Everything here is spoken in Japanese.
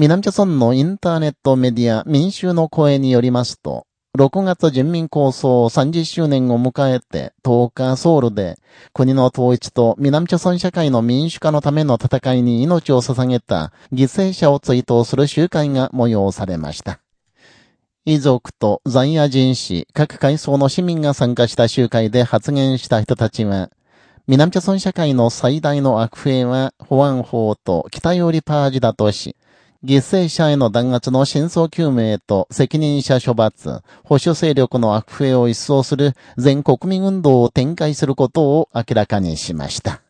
南朝村のインターネットメディア民衆の声によりますと、6月人民構想30周年を迎えて10日ソウルで国の統一と南朝村社会の民主化のための戦いに命を捧げた犠牲者を追悼する集会が催されました。遺族と在野人士、各階層の市民が参加した集会で発言した人たちは、南朝村社会の最大の悪弊は保安法と北寄りパージだとし、犠牲者への弾圧の真相究明と責任者処罰、保守勢力の悪弊を一掃する全国民運動を展開することを明らかにしました。